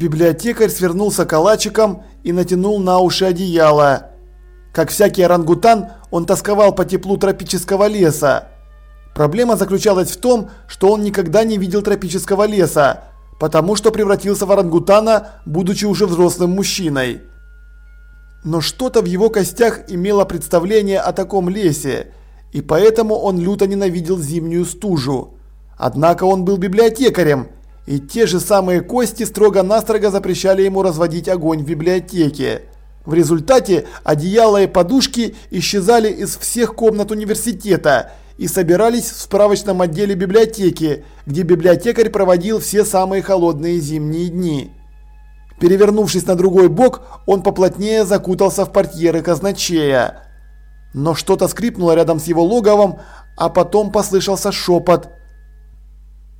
Библиотекарь свернулся калачиком и натянул на уши одеяло. Как всякий орангутан, он тосковал по теплу тропического леса. Проблема заключалась в том, что он никогда не видел тропического леса, потому что превратился в орангутана, будучи уже взрослым мужчиной. Но что-то в его костях имело представление о таком лесе, и поэтому он люто ненавидел зимнюю стужу. Однако он был библиотекарем, и те же самые кости строго-настрого запрещали ему разводить огонь в библиотеке. В результате одеяла и подушки исчезали из всех комнат университета и собирались в справочном отделе библиотеки, где библиотекарь проводил все самые холодные зимние дни. Перевернувшись на другой бок, он поплотнее закутался в портьеры казначея. Но что-то скрипнуло рядом с его логовом, а потом послышался шепот.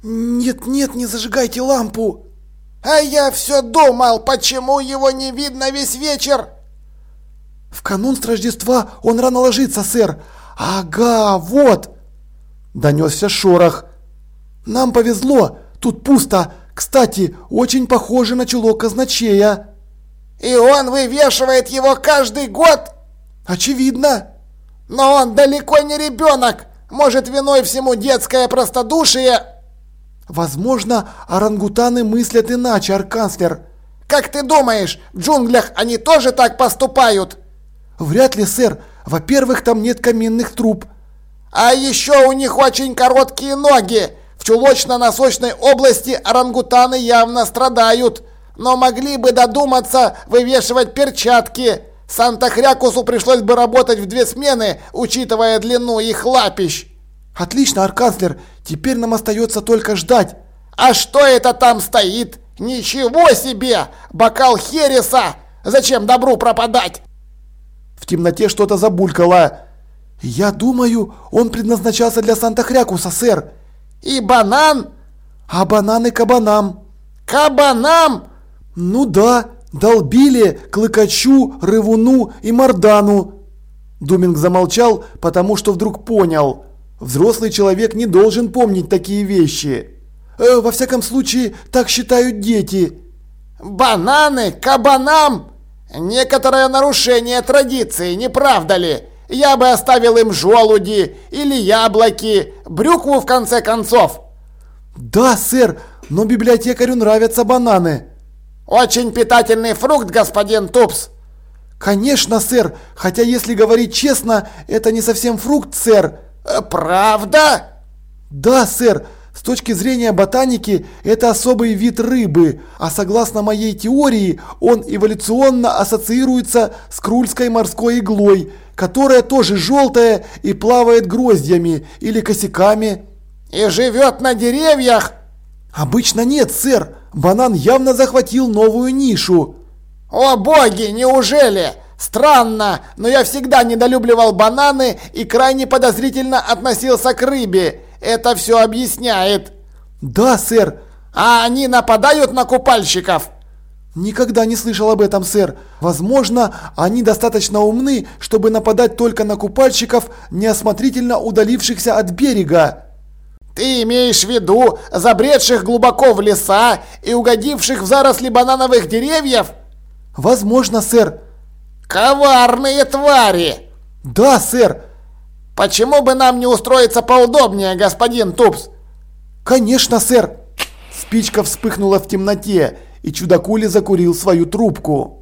«Нет, нет, не зажигайте лампу!» «А я все думал, почему его не видно весь вечер?» «В канун с Рождества он рано ложится, сэр. Ага, вот!» Донесся шорох. «Нам повезло, тут пусто. Кстати, очень похоже на чулок казначея». «И он вывешивает его каждый год?» «Очевидно». «Но он далеко не ребенок. Может, виной всему детское простодушие?» Возможно, орангутаны мыслят иначе, арканцлер. Как ты думаешь, в джунглях они тоже так поступают? Вряд ли, сэр. Во-первых, там нет каменных труб. А еще у них очень короткие ноги. В чулочно-носочной области орангутаны явно страдают. Но могли бы додуматься вывешивать перчатки. Санта-Хрякусу пришлось бы работать в две смены, учитывая длину их лапищ. Отлично, арканцлер. Теперь нам остается только ждать. А что это там стоит? Ничего себе! Бокал Хереса! Зачем добру пропадать? В темноте что-то забулькало. Я думаю, он предназначался для Санта-Хрякуса, сэр. И банан? А бананы кабанам. Кабанам? Ну да, долбили Клыкачу, Рывуну и Мардану. Думинг замолчал, потому что вдруг понял – Взрослый человек не должен помнить такие вещи. Э, во всяком случае, так считают дети. Бананы кабанам? Некоторое нарушение традиции, не правда ли? Я бы оставил им желуди или яблоки, брюкву в конце концов. Да, сэр, но библиотекарю нравятся бананы. Очень питательный фрукт, господин Тупс. Конечно, сэр, хотя если говорить честно, это не совсем фрукт, сэр. Э, «Правда?» «Да, сэр. С точки зрения ботаники, это особый вид рыбы, а согласно моей теории, он эволюционно ассоциируется с крульской морской иглой, которая тоже желтая и плавает гроздьями или косяками». «И живет на деревьях?» «Обычно нет, сэр. Банан явно захватил новую нишу». «О боги, неужели? Странно, но я всегда недолюбливал бананы и крайне подозрительно относился к рыбе. Это все объясняет. Да, сэр. А они нападают на купальщиков? Никогда не слышал об этом, сэр. Возможно, они достаточно умны, чтобы нападать только на купальщиков, неосмотрительно удалившихся от берега. Ты имеешь в виду забредших глубоко в леса и угодивших в заросли банановых деревьев? Возможно, сэр. «Коварные твари!» «Да, сэр!» «Почему бы нам не устроиться поудобнее, господин Тупс?» «Конечно, сэр!» Спичка вспыхнула в темноте, и чудакули закурил свою трубку.